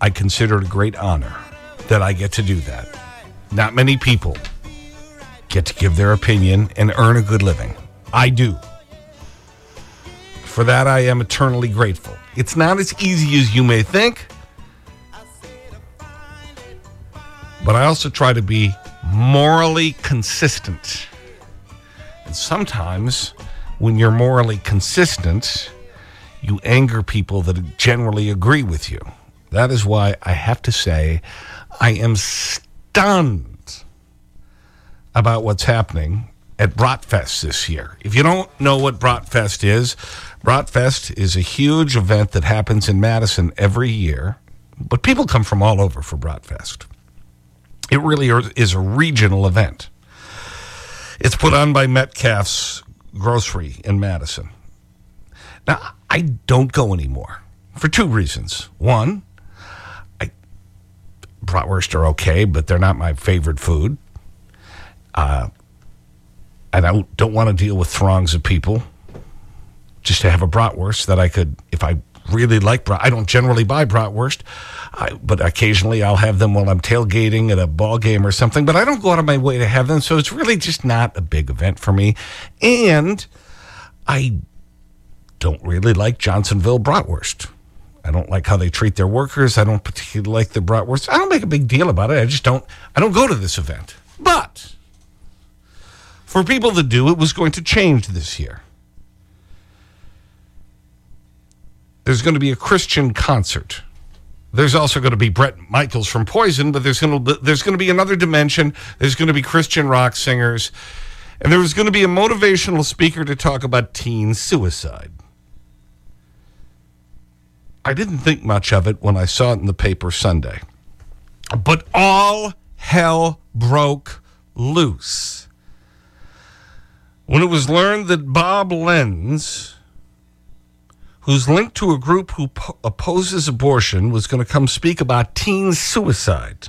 I consider it a great honor that I get to do that. Not many people get to give their opinion and earn a good living. I do. For that, I am eternally grateful. It's not as easy as you may think, but I also try to be morally consistent. And sometimes, when you're morally consistent, you anger people that generally agree with you. That is why I have to say I am stunned about what's happening at Bratfest this year. If you don't know what Bratfest is, Bratfest is a huge event that happens in Madison every year, but people come from all over for Bratfest. It really is a regional event. It's put on by Metcalfe's Grocery in Madison. Now, I don't go anymore for two reasons. One, bratwurst are okay, but they're not my favorite food. Uh, and I don't want to deal with throngs of people just to have a bratwurst that I could, if I really like brat, I don't generally buy bratwurst, I, but occasionally I'll have them while I'm tailgating at a ball game or something, but I don't go out of my way to have them. So it's really just not a big event for me. And I don't really like Johnsonville bratwurst. I don't like how they treat their workers. I don't particularly like the bratwurst. I don't make a big deal about it. I just don't, I don't go to this event. But for people that do, it was going to change this year. There's going to be a Christian concert. There's also going to be Bret Michaels from Poison, but there's going to, there's going to be another dimension. There's going to be Christian rock singers. And there was going to be a motivational speaker to talk about teen suicide. I didn't think much of it when I saw it in the paper Sunday. But all hell broke loose. When it was learned that Bob Lenz, who's linked to a group who opposes abortion, was going to come speak about teen suicide.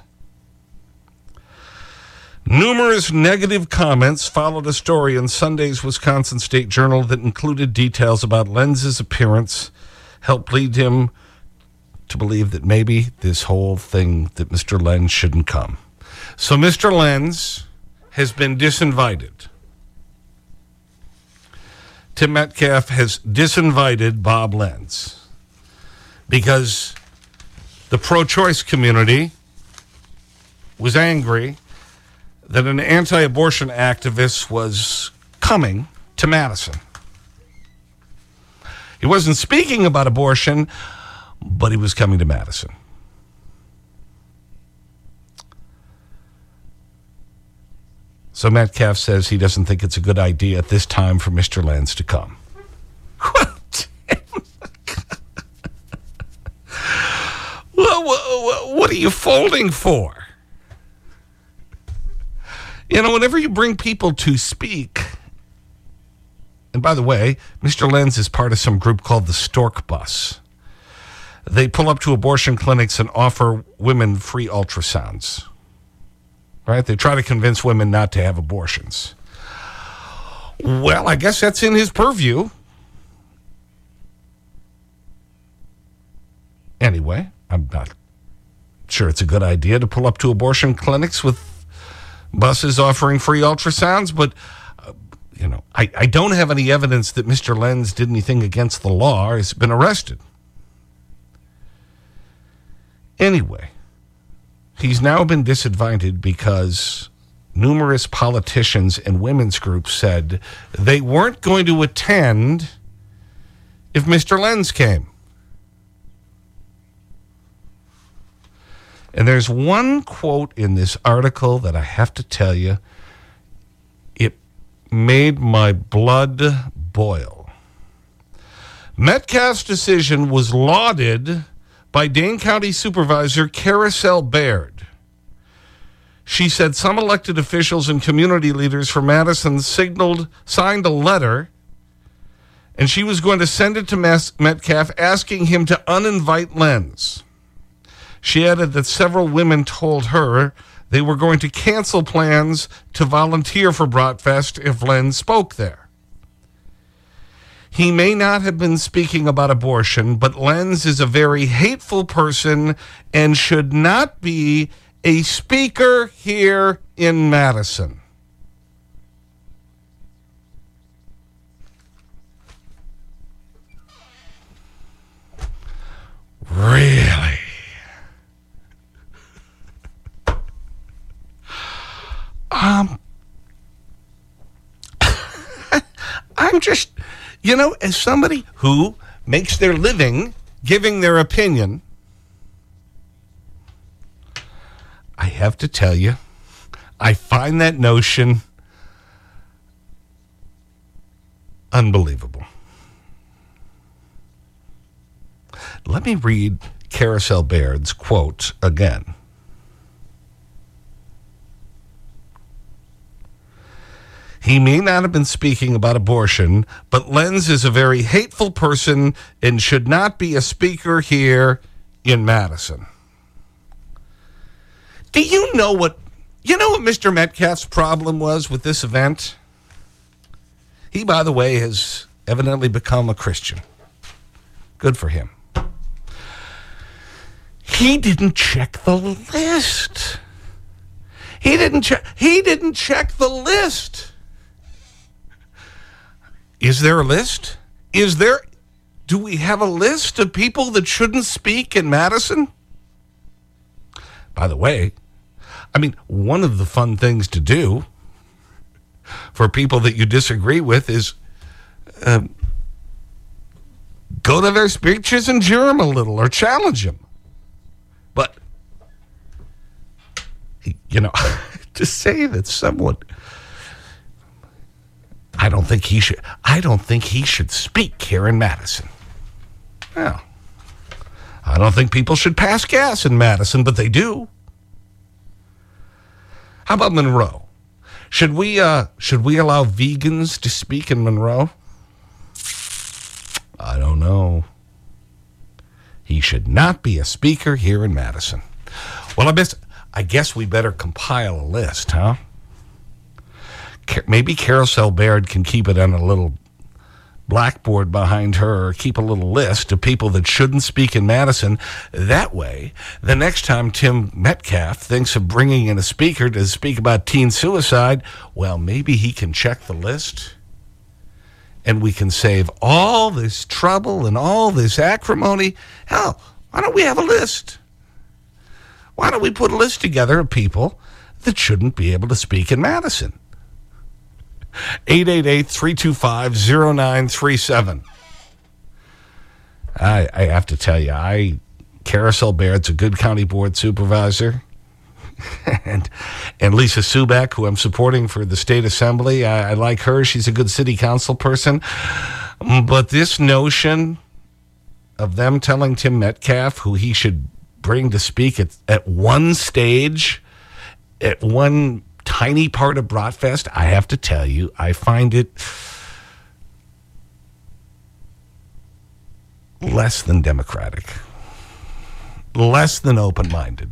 Numerous negative comments followed a story in Sunday's Wisconsin State Journal that included details about Lenz's appearance, helped lead him to believe that maybe this whole thing that Mr. Lenz shouldn't come. So Mr. Lenz has been disinvited. Tim Metcalfe has disinvited Bob Lenz because the pro choice community was angry that an anti abortion activist was coming to Madison. He wasn't speaking about abortion, but he was coming to Madison. So Metcalfe says he doesn't think it's a good idea at this time for Mr. Lenz to come. what, what, what are you folding for? You know, whenever you bring people to speak, and by the way, Mr. Lenz is part of some group called the Stork Bus. They pull up to abortion clinics and offer women free ultrasounds. Right? They try to convince women not to have abortions. Well, I guess that's in his purview. Anyway, I'm not sure it's a good idea to pull up to abortion clinics with buses offering free ultrasounds, but, you know, I, I don't have any evidence that Mr. Lenz did anything against the law or has been arrested. Anyway, he's now been disadvantaged because numerous politicians and women's groups said they weren't going to attend if Mr. Lenz came. And there's one quote in this article that I have to tell you, made my blood boil. Metcalfe's decision was lauded by Dane County Supervisor Carousel Bayrd. She said some elected officials and community leaders from Madison signaled, signed a letter, and she was going to send it to Metcalfe asking him to uninvite Lenz. She added that several women told her they were going to cancel plans to volunteer for Bratfest if Lenz spoke there. He may not have been speaking about abortion, but Lenz is a very hateful person and should not be a speaker here in Madison. Really? Um, I'm just, you know, as somebody who makes their living giving their opinion, I have to tell you, I find that notion unbelievable. Let me read Carousel Bayrd's quote again. He may not have been speaking about abortion, but Lenz is a very hateful person and should not be a speaker here in Madison. Do you know what, you know what Mr. Metcalfe's problem was with this event? He, by the way, has evidently become a Christian. Good for him. He didn't check the list. He didn't check, he didn't check the list. Is there a list? Is there, do we have a list of people that shouldn't speak in Madison? By the way, I mean, one of the fun things to do for people that you disagree with is um, go to their speeches and jeer them a little or challenge them. But, you know, to say that someone I don't think he should, I don't think he should speak here in Madison. Well, I don't think people should pass gas in Madison, but they do. How about Monroe? Should we, uh, should we allow vegans to speak in Monroe? I don't know. He should not be a speaker here in Madison. Well, I guess, I guess we better compile a list, huh? Maybe Carousel Bayrd can keep it on a little blackboard behind her or keep a little list of people that shouldn't speak in Madison. That way, the next time Tim Metcalfe thinks of bringing in a speaker to speak about teen suicide, well, maybe he can check the list and we can save all this trouble and all this acrimony. Hell, why don't we have a list? Why don't we put a list together of people that shouldn't be able to speak in Madison? 888-325-0937. I, I have to tell you, I, Carousel Bayrd's a good county board supervisor. and, and Lisa Subeck, who I'm supporting for the state assembly, I, I like her. She's a good city council person. But this notion of them telling Tim Metcalfe who he should bring to speak at, at one stage, at one tiny part of Bratfest, I have to tell you, I find it less than democratic, less than open minded.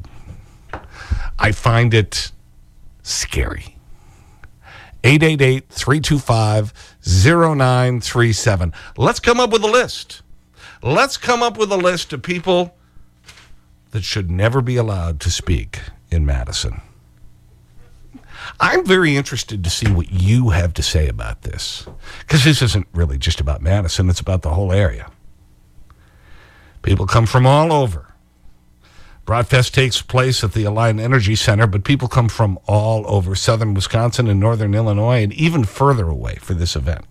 I find it scary. 888 325 0937. Let's come up with a list. Let's come up with a list of people that should never be allowed to speak in Madison. I'm very interested to see what you have to say about this. Because this isn't really just about Madison, it's about the whole area. People come from all over. Bratfest takes place at the Alliant Energy Center, but people come from all over southern Wisconsin and northern Illinois and even further away for this event.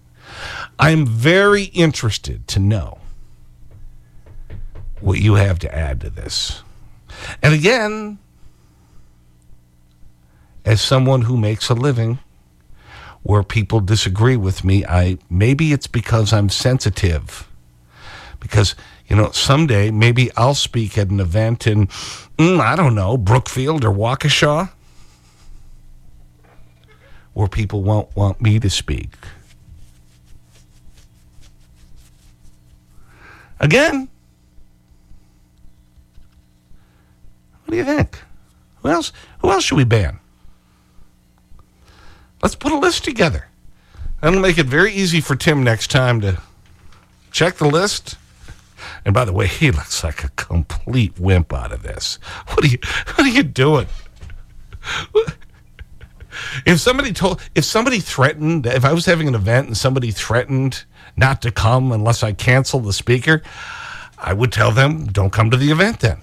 I'm very interested to know what you have to add to this. And again, as someone who makes a living where people disagree with me, I, maybe it's because I'm sensitive Because, you know, someday maybe I'll speak at an event in, mm, I don't know, Brookfield or Waukesha, where people won't want me to speak. Again, what do you think? Who else, who else should we ban? Let's put a list together. That'll make it very easy for Tim next time to check the list. And by the way, he looks like a complete wimp out of this. What are you, what are you doing? If somebody told, if somebody threatened, if I was having an event and somebody threatened not to come unless I cancel the speaker, I would tell them, don't come to the event then.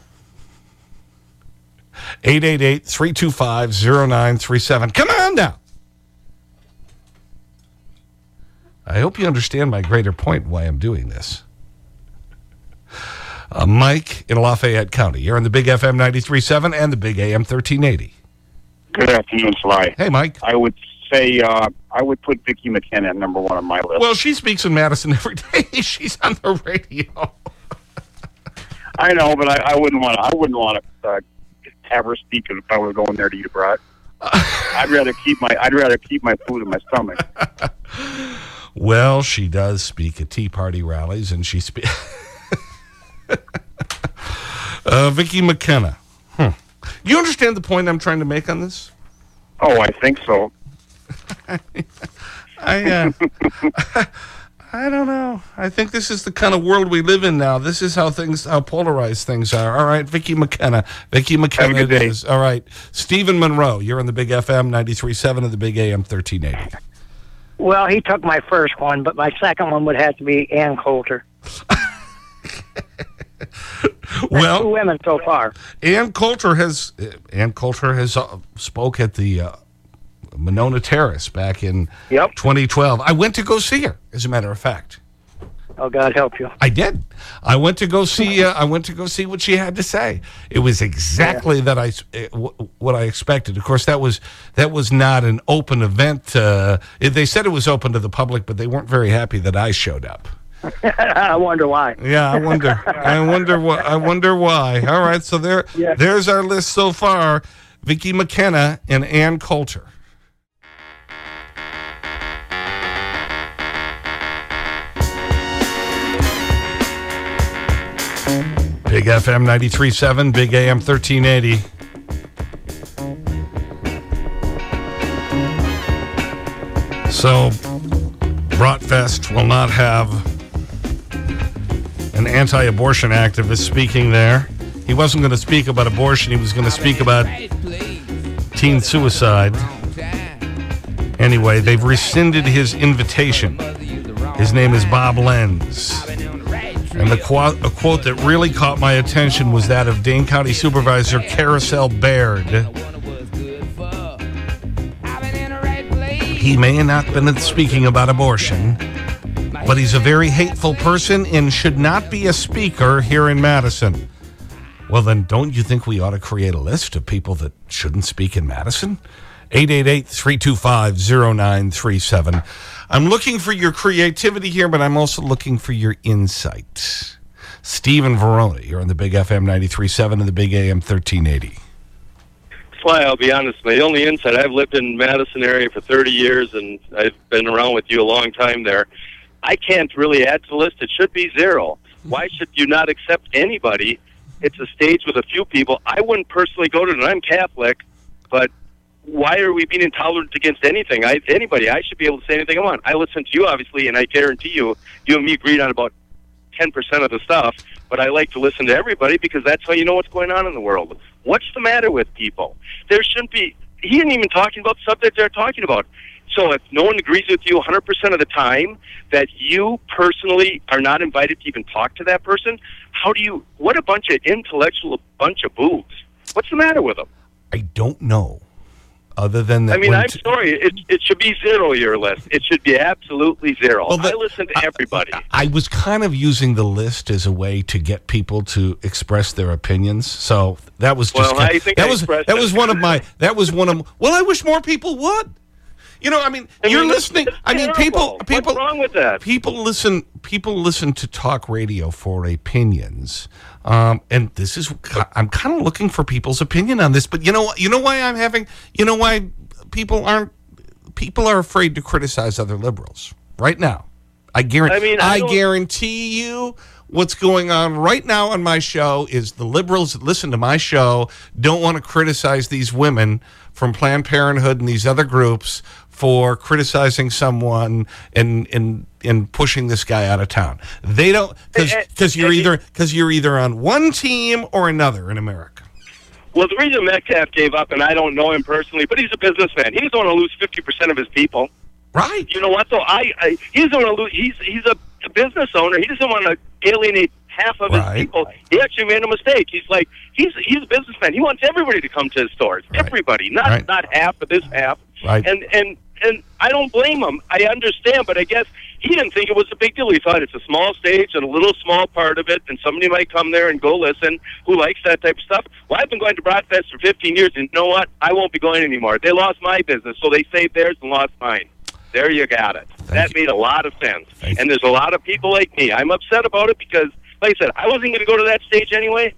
888-325-0937. Come on now. I hope you understand my greater point why I'm doing this. Uh, Mike in Lafayette County. You're on the Big FM 93.7 and the Big AM 1380. Good afternoon, Sly. Hey, Mike. I would say uh, I would put Vicki McKenna at number one on my list. Well, she speaks in Madison every day. She's on the radio. I know, but I, I wouldn't want. I wouldn't want to uh, have her speak if I were going there to eat a brat. I'd rather keep my. I'd rather keep my food in my stomach. Well, she does speak at Tea Party rallies, and she speaks. uh, Vicki McKenna. Hmm. You understand the point I'm trying to make on this? Oh, I think so. I, uh, I don't know. I think this is the kind of world we live in now. This is how things, how polarized things are. All right, Vicki McKenna. Vicki McKenna good day. Is, all right. Stephen Monroe, you're on the Big FM 93.7 and the Big AM 1380. Well, he took my first one, but my second one would have to be Ann Coulter. well, Two women so far. Ann Coulter has, Ann Coulter has uh, spoke at the uh, Monona Terrace back in Yep. 2012. I went to go see her, as a matter of fact. Oh, God help you. I did. I went to go see. Uh, I went to go see what she had to say. It was exactly that I uh, what I expected. Of course, that was that was not an open event. Uh, they said it was open to the public, but they weren't very happy that I showed up. I wonder why. Yeah, I wonder. I wonder what. I wonder why. All right, so there, Yeah. there's our list so far: Vicki McKenna and Ann Coulter. Big FM 93.7, Big AM 1380. So, Bratfest will not have an anti abortion activist speaking there. He wasn't going to speak about abortion, he was going to speak about teen suicide. Anyway, they've rescinded his invitation. His name is Bob Lenz. And the quote, a quote that really caught my attention was that of Dane County Supervisor Carousel Bayrd. He may not have been speaking about abortion, but he's a very hateful person and should not be a speaker here in Madison. Well, then, don't you think we ought to create a list of people that shouldn't speak in Madison? 888 325 0937. I'm looking for your creativity here, but I'm also looking for your insight. Stephen Verona, you're on the Big FM 93.7 and the Big AM 1380. Sly, I'll be honest. My only insight, I've lived in Madison area for 30 years, and I've been around with you a long time there. I can't really add to the list. It should be zero. Why should you not accept anybody? It's a stage with a few people. I wouldn't personally go to it, I'm Catholic, but why are we being intolerant against anything? I, anybody, I should be able to say anything I want. I listen to you, obviously, and I guarantee you, you and me agreed on about 10% of the stuff, but I like to listen to everybody because that's how you know what's going on in the world. What's the matter with people? There shouldn't be, he isn't even talking about the subject they're talking about. So if no one agrees with you 100% of the time that you personally are not invited to even talk to that person, how do you, what a bunch of intellectual bunch of boobs. What's the matter with them? I don't know. Other than that. I mean, I'm sorry. It, it should be zero your list. It should be absolutely zero. Well, the- I listen to everybody. I was kind of using the list as a way to get people to express their opinions. So that was just Well, kind- I think that I was that it. was one of my that was one of well I wish more people would. You know, I mean, I you're mean, listening. I mean, people, people. What's wrong with that? People listen. People listen to talk radio for opinions, um, and this is. I'm kind of looking for people's opinion on this. But you know, you know why I'm having. You know why people aren't. People are afraid to criticize other liberals right now. I guarantee. I mean, I I guarantee you. What's going on right now on my show is the liberals that listen to my show don't want to criticize these women from Planned Parenthood and these other groups for criticizing someone and, and, and pushing this guy out of town. They don't, because you're either, because you're either on one team or another in America. Well, the reason Metcalfe gave up, and I don't know him personally, but he's a businessman. He doesn't want to lose 50% of his people. Right. You know what, though? I, I he doesn't want to lose. He's he's a, a business owner. He doesn't want to alienate half of Right. his people. He actually made a mistake. He's like he's he's a businessman. He wants everybody to come to his stores. Right. Everybody, not Right. not half, but this half. Right. And and and I don't blame him. I understand, but I guess he didn't think it was a big deal. He thought it's a small stage and a little small part of it, and somebody might come there and go listen who likes that type of stuff. Well, I've been going to Bratfest for 15 years, and you know what? I won't be going anymore. They lost my business, so they saved theirs and lost mine. There you got it. that you. made a lot of sense. Thank and there's a lot of people like me. I'm upset about it because, like I said, I wasn't going to go to that stage anyway.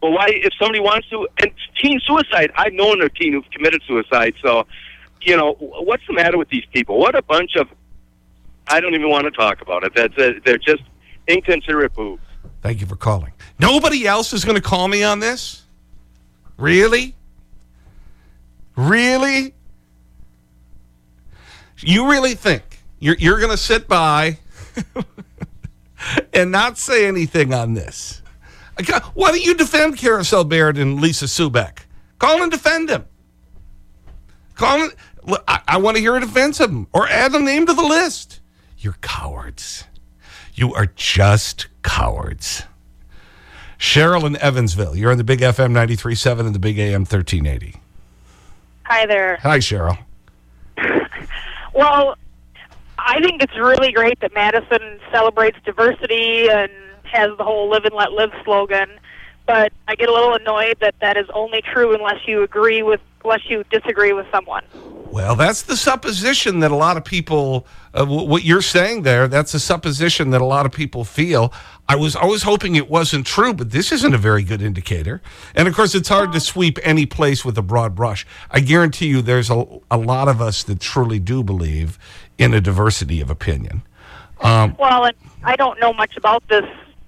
But why, if somebody wants to, and teen suicide, I've known a teen who've committed suicide. So, you know, what's the matter with these people? What a bunch of, I don't even want to talk about it. That's a, they're just inconsiderate boobs. Thank you for calling. Nobody else is going to call me on this? Really? Really? You really think you're, you're going to sit by and not say anything on this? Why don't you defend Carousel Bayrd and Lisa Subeck? Call and defend them. Call and, look, I, I want to hear a defense of them or add a name to the list. You're cowards. You are just cowards. Cheryl in Evansville, you're on the Big FM 93.7 and the Big AM 1380. Hi there. Hi, Cheryl. Well, I think it's really great that Madison celebrates diversity and has the whole live and let live slogan. But I get a little annoyed that that is only true unless you agree with, unless you disagree with someone. Well, that's the supposition that a lot of people, uh, what you're saying there, that's a supposition that a lot of people feel. I was always hoping it wasn't true, but this isn't a very good indicator. And of course, it's hard to sweep any place with a broad brush. I guarantee you there's a, a lot of us that truly do believe in a diversity of opinion. Um, Well, I don't know much about this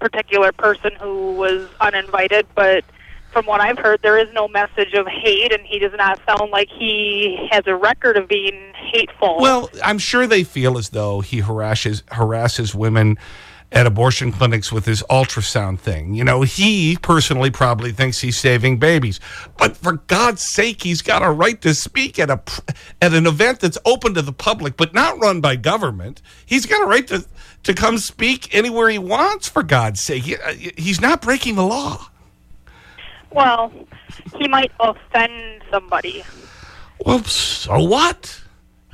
particular person who was uninvited, but from what I've heard, there is no message of hate, and he does not sound like he has a record of being hateful. Well, I'm sure they feel as though he harasses, harasses women at abortion clinics with his ultrasound thing. You know, he personally probably thinks he's saving babies. But for God's sake, he's got a right to speak at, a, at an event that's open to the public, but not run by government. He's got a right to, to come speak anywhere he wants, for God's sake. He, uh, he's not breaking the law. well, he might offend somebody. Well, so what?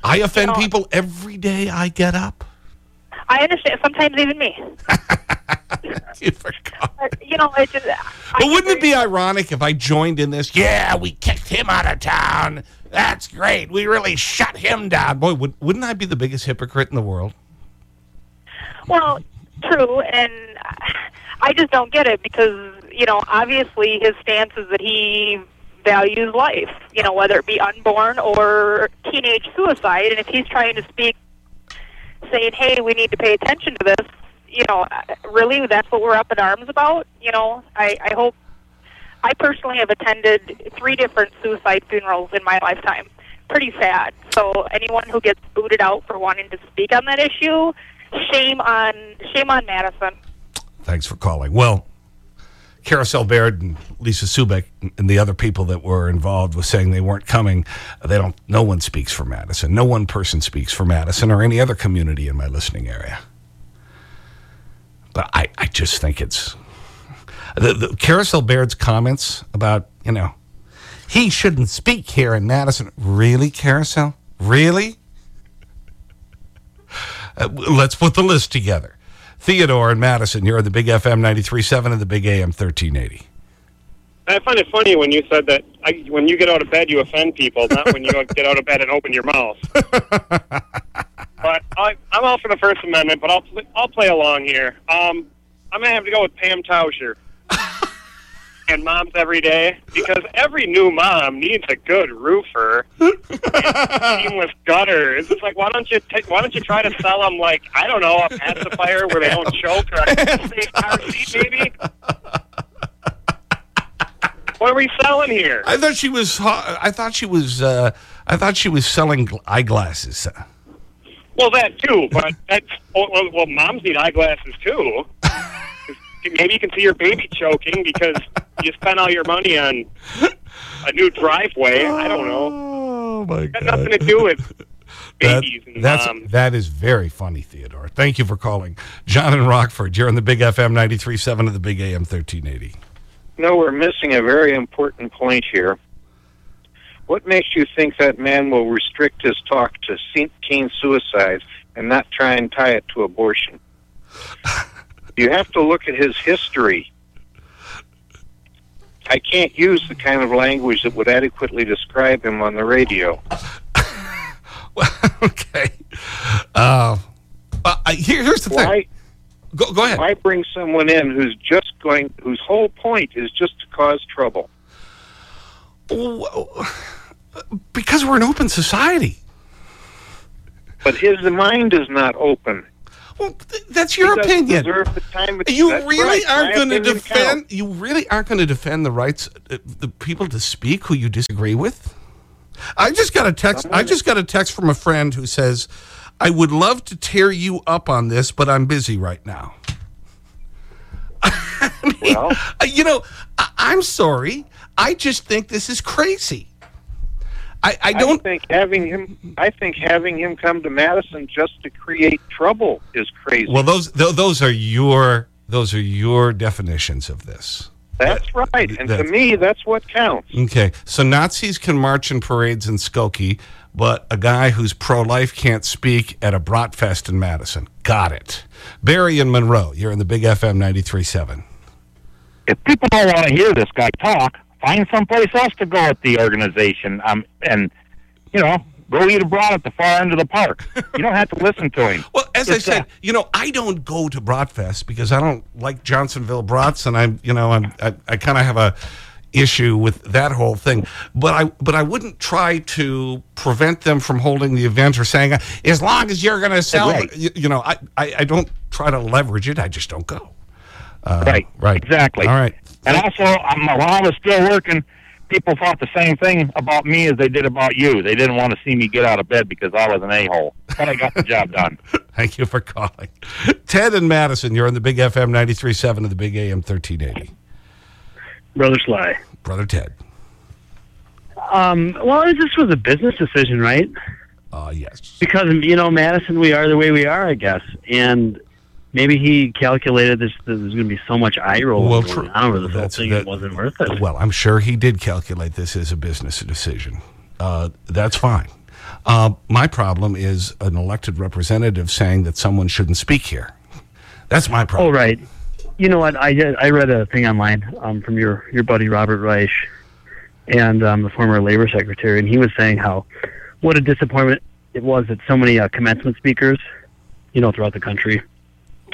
I offend people every day I get up. I understand. Sometimes even me. You forgot. But, you know, it just. But wouldn't it be ironic if I joined in this? Yeah, we kicked him out of town. That's great. We really shut him down. Boy, would, wouldn't I be the biggest hypocrite in the world? Well, true, and I just don't get it because you know, obviously his stance is that he values life. You know, whether it be unborn or teenage suicide, and if he's trying to speak, saying, "Hey, we need to pay attention to this," you know, really, that's what we're up in arms about. You know, I, I hope. I personally have attended three different suicide funerals in my lifetime. Pretty sad. So anyone who gets booted out for wanting to speak on that issue, shame on shame on Madison. Thanks for calling. Well, Carousel Bayrd and Lisa Subeck and the other people that were involved with saying they weren't coming. They don't, no one speaks for Madison. No one person speaks for Madison or any other community in my listening area. But I, I just think it's, the, the Carousel Bayrd's comments about, you know, he shouldn't speak here in Madison. Really, Carousel? Really? Uh, let's put the list together. Theodore and Madison, Here are on the Big FM 93.7 and the Big AM 1380. I find it funny when you said that I, when you get out of bed, you offend people, not when you get out of bed and open your mouth. but I, I'm all for the First Amendment, but I'll I'll play along here. Um, I'm gonna have to go with Pam Tauscher and moms every day because every new mom needs a good roofer, and seamless gutters. It's like why don't you ta- why don't you try to sell them like I don't know a pacifier where they don't choke or a safe car seat maybe. What are we selling here? I thought she was, I thought she was, uh, I thought she was selling eyeglasses. Well, that too, but that's well, well moms need eyeglasses too. 'Cause Maybe you can see your baby choking because you spent all your money on a new driveway. I don't know. Oh, my Got God. nothing to do with That- babies and that's, moms. that is very funny, Theodore. Thank you for calling. John and Rockford, you're on the Big FM 93.7 of the Big AM 1380. No, we're missing a very important point here. What makes you think that man will restrict his talk to se- teen suicide and not try and tie it to abortion? you have to look at his history. I can't use the kind of language that would adequately describe him on the radio. Well, okay. Uh, uh, here, here's the thing. Go, go ahead. why bring someone in who's just going, whose whole point is just to cause trouble? Because we're an open society. But his mind is not open. Well, th- that's your opinion. You really right. Aren't going to defend. You really aren't going to defend the rights of the people to speak who you disagree with. I just got a text. I just got a text from a friend who says, "I would love to tear you up on this, but I'm busy right now." I mean, Well- uh, you know, I, I'm sorry. I just think this is crazy. I, I I don't. think having him. I think having him come to Madison just to create trouble is crazy. well, those th those are your those are your definitions of this. that's right, and to me, that's what counts. Okay, so Nazis can march in parades in Skokie, but a guy who's pro-life can't speak at a Bratfest in Madison. Got it. Barry and Monroe, you're in the Big FM 93.7. if people don't want to hear this guy talk, find someplace else to go at the organization. Um, and you know, go eat a brat at the far end of the park. You don't have to listen to him. Well, as I said, uh, you know, I don't go to Bratfest because I don't like Johnsonville brats, and I'm, you know, I'm, I, I kind of have a issue with that whole thing. But I, but I wouldn't try to prevent them from holding the event or saying, as long as you're going to sell, Right. you, you know, I, I, I don't try to leverage it. I just don't go. Uh, right, right, exactly. All right. And also, um, while I was still working, people thought the same thing about me as they did about you. They didn't want to see me get out of bed because I was an a-hole. But I got the job done. Thank you for calling. Ted and Madison, you're on the Big FM 93.7 of the Big AM 1380. Brother Sly. Brother Ted. Um, well, this was a business decision, right? Uh, yes. Because you know, Madison, we are the way we are, I guess, and maybe he calculated this. There's going to be so much eye roll Well, going on this whole thing. that- it wasn't worth it. Well, I'm sure he did calculate this as a business decision. Uh, that's fine. Uh, my problem is an elected representative saying that someone shouldn't speak here. That's my Oh, problem. right. You know what? I I read a thing online um, from your your buddy Robert Reich, and um, the former labor secretary, and he was saying how what a disappointment it was that so many uh, commencement speakers, you know, throughout the country,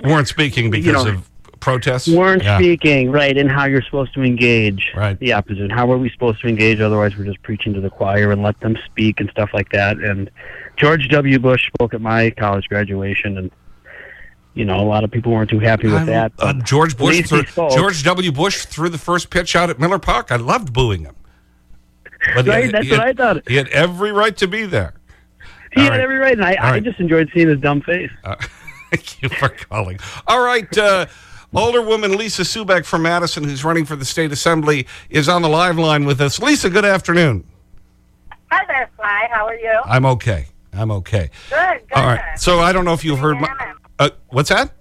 Weren't speaking because You know, of protests? weren't Yeah. speaking right and how you're supposed to engage Right. the opposition how are we supposed to engage otherwise we're just preaching to the choir and let them speak and stuff like that and george w bush spoke at my college graduation and you know a lot of people weren't too happy with I'm- that uh, George Bush, threw. George W. Bush threw the first pitch out at Miller Park. I loved booing him. But Right, had- that's what had- I thought. He had every right to be there. he All had right. every right and i, I right. just enjoyed seeing his dumb face Uh, thank you for calling. All right. Uh, older woman Lisa Subeck from Madison, who's running for the state assembly, is on the live line with us. Lisa, good afternoon. Hi there, Sly. How are you? I'm okay. I'm okay. Good, good. All right. So I don't know if you've heard my. Uh, what's that?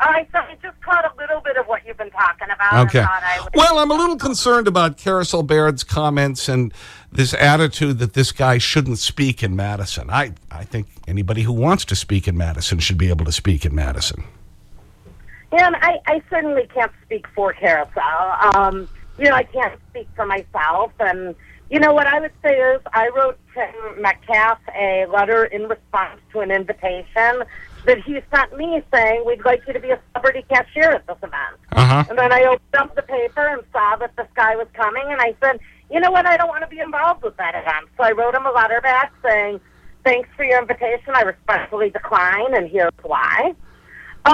All right, so I just caught a little bit of what you've been talking about. Okay. I Well, I'm a little concerned about Carousel Bayrd's comments and this attitude that this guy shouldn't speak in Madison. I, I think anybody who wants to speak in Madison should be able to speak in Madison. Yeah, and I, I certainly can't speak for Carousel. Um, you know, I can't speak for myself. And, you know, what I would say is I wrote Tim Metcalfe a letter in response to an invitation that he sent me saying, we'd like you to be a celebrity cashier at this event. Uh-huh. And then I opened up the paper and saw that this guy was coming, and I said, you know what, I don't want to be involved with that event. So I wrote him a letter back saying, thanks for your invitation. I respectfully decline, and here's why.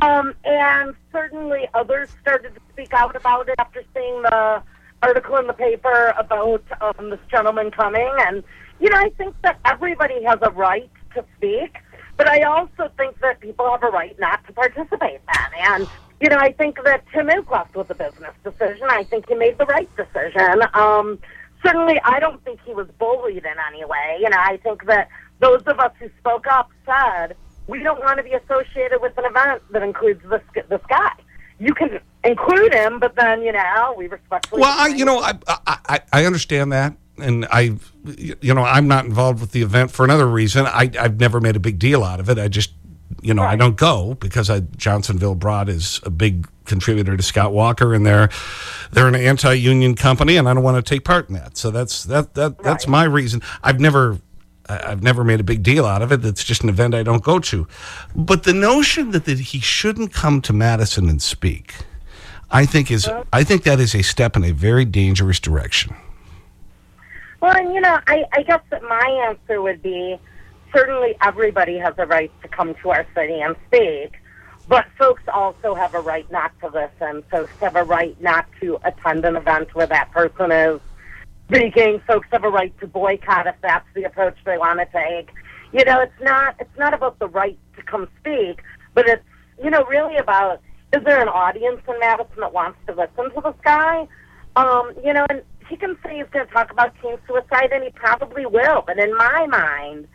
Um, and certainly others started to speak out about it after seeing the article in the paper about um, this gentleman coming. And, you know, I think that everybody has a right to speak, but I also think that people have a right not to participate then. And, you know, I think that Tim left with a business decision. I think he made the right decision. Um, certainly, I don't think he was bullied in any way. You know, I think that those of us who spoke up said, we don't want to be associated with an event that includes this, this guy. You can include him, but then, you know, we respectfully. Well, I, you know, I, I, I understand that. And I, you know, I'm not involved with the event for another reason. I, I've never made a big deal out of it. I just, you know, I don't go because I, Johnsonville Broad is a big contributor to Scott Walker and they're, they're an anti-union company and I don't want to take part in that. So that's, that, that, that's my reason. I've never, I've never made a big deal out of it. It's just an event I don't go to. But the notion that, that he shouldn't come to Madison and speak, I think is, I think that is a step in a very dangerous direction. Well, and you know, I, I guess that my answer would be certainly everybody has a right to come to our city and speak, but folks also have a right not to listen. Folks have a right not to attend an event where that person is speaking. Folks have a right to boycott if that's the approach they want to take. You know, it's not it's not about the right to come speak, but it's you know really about is there an audience in Madison that wants to listen to this guy? Um, you know, and he can say he's going to talk about teen suicide, and he probably will. But in my mind,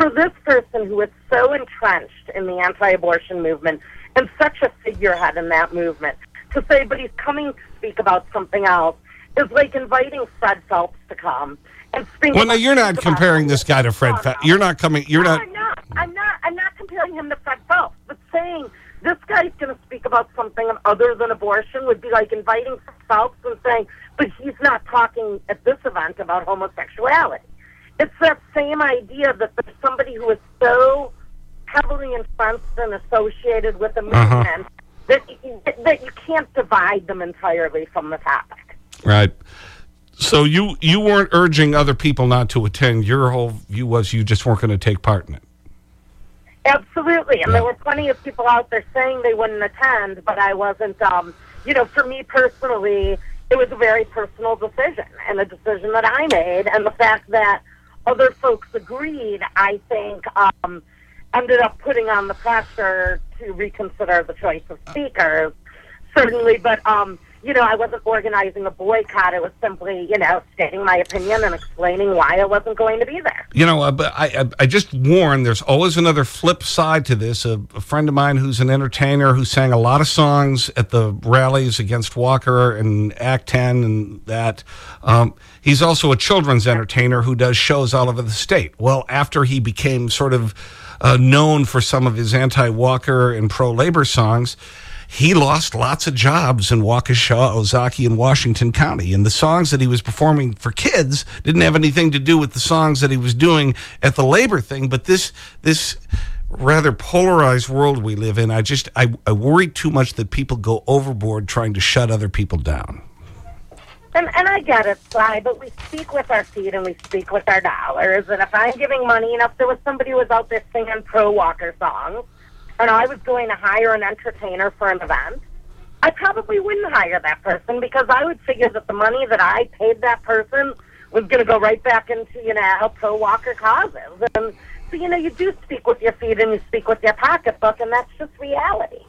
for this person who is so entrenched in the anti-abortion movement and such a figurehead in that movement, to say, but he's coming to speak about something else, is like inviting Fred Phelps to come and speak. Well, now you're not comparing this guy to Fred. Phelps. you're not coming. You're no, not. I'm not. I'm not. I'm not comparing him to Fred Phelps, but saying this guy's going to speak about something other than abortion would be like inviting Fred Phelps and saying, but he's not talking at this event about homosexuality. It's that same idea that there's somebody who is so heavily entrenched and associated with a Uh-huh. movement that that you can't divide them entirely from the topic. Right. So you you weren't urging other people not to attend. Your whole view was you just weren't going to take part in it. Absolutely. And there were plenty of people out there saying they wouldn't attend, but I wasn't, um, you know, for me personally, it was a very personal decision and a decision that I made. And the fact that other folks agreed, I think, um, ended up putting on the pressure to reconsider the choice of speakers, certainly. But, um, you know, I wasn't organizing a boycott. It was simply, you know, stating my opinion and explaining why I wasn't going to be there. You know, uh, but I, I, I just warn there's always another flip side to this. A, a friend of mine who's an entertainer who sang a lot of songs at the rallies against Walker and Act 10 and that. Um, he's also a children's entertainer who does shows all over the state. Well, after he became sort of uh, known for some of his anti Walker and pro labor songs, he lost lots of jobs in Waukesha, Ozaukee, and Washington County. And the songs that he was performing for kids didn't have anything to do with the songs that he was doing at the labor thing. But this, this rather polarized world we live in, I just, I, I worry too much that people go overboard trying to shut other people down. And, and I get it, Sly, but we speak with our feet and we speak with our dollars. And if I'm giving money, and if there was somebody who was out there singing pro Walker songs, and I was going to hire an entertainer for an event, I probably wouldn't hire that person because I would figure that the money that I paid that person was going to go right back into, you know, pro Walker causes. And so, you know, you do speak with your feet and you speak with your pocketbook, and that's just reality.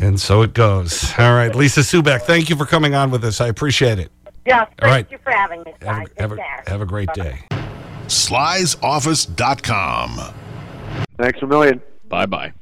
And so it goes. All right, Lisa Subeck, thank you for coming on with us. I appreciate it. Yes, thank All right. you for having me, Sly. Have, a- have, Take a, care. have a great day. Slysoffice.com. Thanks a million. Bye bye.